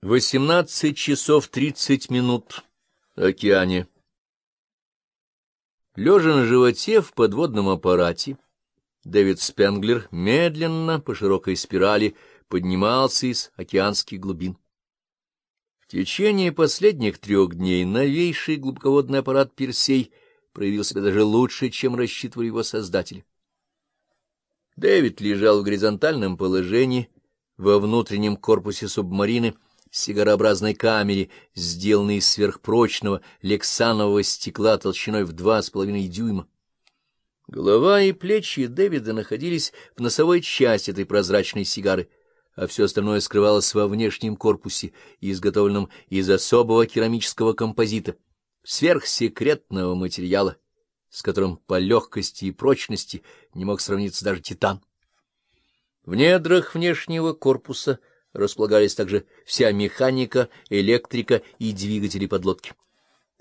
Восемнадцать часов тридцать минут. Океане. Лежа на животе в подводном аппарате, Дэвид Спенглер медленно по широкой спирали поднимался из океанских глубин. В течение последних трех дней новейший глубоководный аппарат «Персей» проявил себя даже лучше, чем рассчитывали его создатели. Дэвид лежал в горизонтальном положении во внутреннем корпусе субмарины, сигарообразной камере, сделанной из сверхпрочного лексанового стекла толщиной в два с половиной дюйма. Голова и плечи Дэвида находились в носовой части этой прозрачной сигары, а все остальное скрывалось во внешнем корпусе, изготовленном из особого керамического композита, сверхсекретного материала, с которым по легкости и прочности не мог сравниться даже титан. В недрах внешнего корпуса — располагались также вся механика, электрика и двигатели подлодки.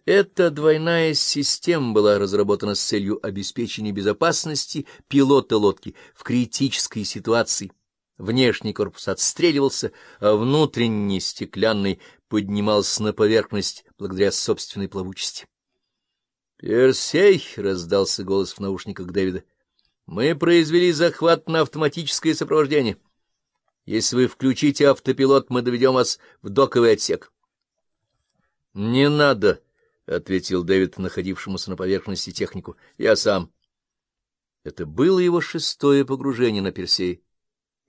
Эта двойная система была разработана с целью обеспечения безопасности пилота лодки в критической ситуации. Внешний корпус отстреливался, а внутренний стеклянный поднимался на поверхность благодаря собственной плавучести. «Персей!» — раздался голос в наушниках Дэвида. «Мы произвели захват на автоматическое сопровождение». Если вы включите автопилот, мы доведем вас в доковый отсек. — Не надо, — ответил Дэвид, находившемуся на поверхности технику. — Я сам. Это было его шестое погружение на Персей.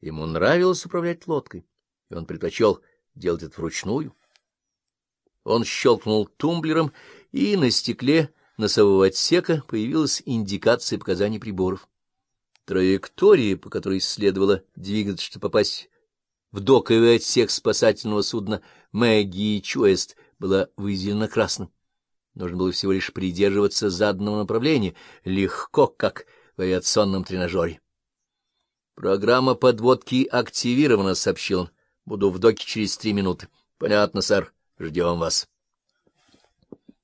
Ему нравилось управлять лодкой, и он предпочел делать это вручную. Он щелкнул тумблером, и на стекле носового отсека появилась индикация показаний приборов. Траектория, по которой следовало двигаться, чтобы попасть в доковый отсек спасательного судна Мэгги Чуэст, была выделена красным. Нужно было всего лишь придерживаться заданного направления, легко, как в авиационном тренажере. «Программа подводки активирована», — сообщил он. «Буду в доке через три минуты». «Понятно, сэр. Ждем вас».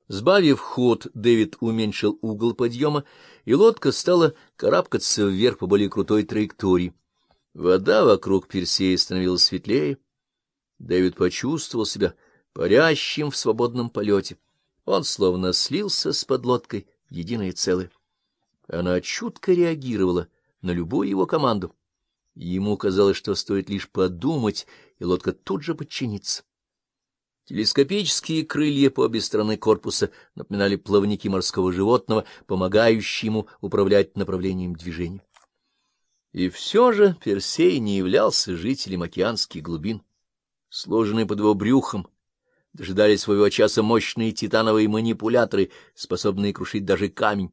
Сбавив ход, Дэвид уменьшил угол подъема, и лодка стала карабкаться вверх по более крутой траектории. Вода вокруг Персея становилась светлее. Дэвид почувствовал себя парящим в свободном полете. Он словно слился с подлодкой в единое целое. Она чутко реагировала на любую его команду. Ему казалось, что стоит лишь подумать, и лодка тут же подчинится. Телескопические крылья по обе стороны корпуса напоминали плавники морского животного, помогающие ему управлять направлением движения. И все же Персей не являлся жителем океанских глубин. Сложенные под его брюхом, дожидались своего часа мощные титановые манипуляторы, способные крушить даже камень.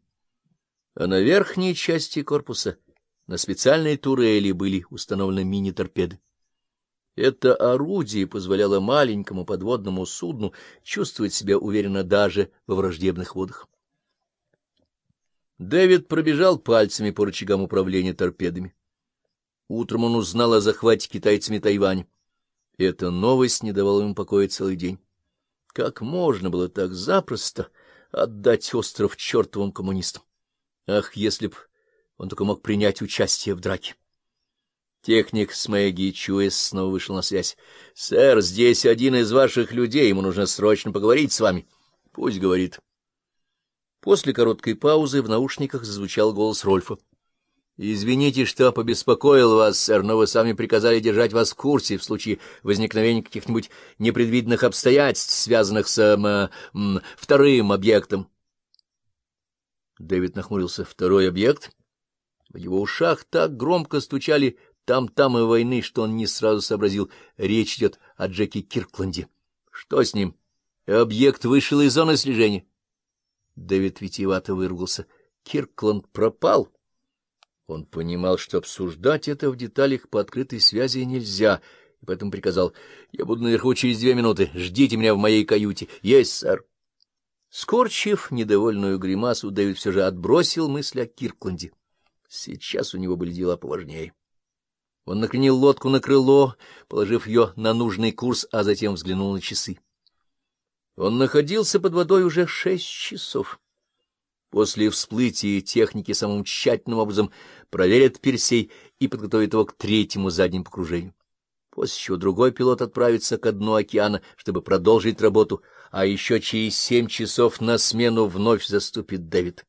А на верхней части корпуса, на специальной турели, были установлены мини-торпеды. Это орудие позволяло маленькому подводному судну чувствовать себя уверенно даже во враждебных водах. Дэвид пробежал пальцами по рычагам управления торпедами. Утром он узнал о захвате китайцами Тайвань. Эта новость не давала ему покоя целый день. Как можно было так запросто отдать остров чертовым коммунистам? Ах, если б он только мог принять участие в драке! Техник с Мэгги Чуэс снова вышел на связь. — Сэр, здесь один из ваших людей, ему нужно срочно поговорить с вами. — Пусть говорит. После короткой паузы в наушниках зазвучал голос Рольфа. — Извините, что побеспокоил вас, сэр, но вы сами приказали держать вас в курсе в случае возникновения каких-нибудь непредвиденных обстоятельств, связанных с э, э, вторым объектом. Дэвид нахмурился. — Второй объект? В его ушах так громко стучали там-там и войны, что он не сразу сообразил. Речь идет о Джеке Киркленде. Что с ним? Объект вышел из зоны слежения. Дэвид витиевато выругался. Киркланд пропал. Он понимал, что обсуждать это в деталях по открытой связи нельзя, и поэтому приказал. — Я буду наверху через две минуты. Ждите меня в моей каюте. — Есть, сэр. Скорчив недовольную гримасу, Дэвид все же отбросил мысли о Киркленде. Сейчас у него были дела поважнее. Он накренил лодку на крыло, положив ее на нужный курс, а затем взглянул на часы. Он находился под водой уже шесть часов. После всплытия техники самым тщательным образом проверят Персей и подготовят его к третьему заднему покружению. после чего другой пилот отправится к дну океана, чтобы продолжить работу, а еще через семь часов на смену вновь заступит Дэвид.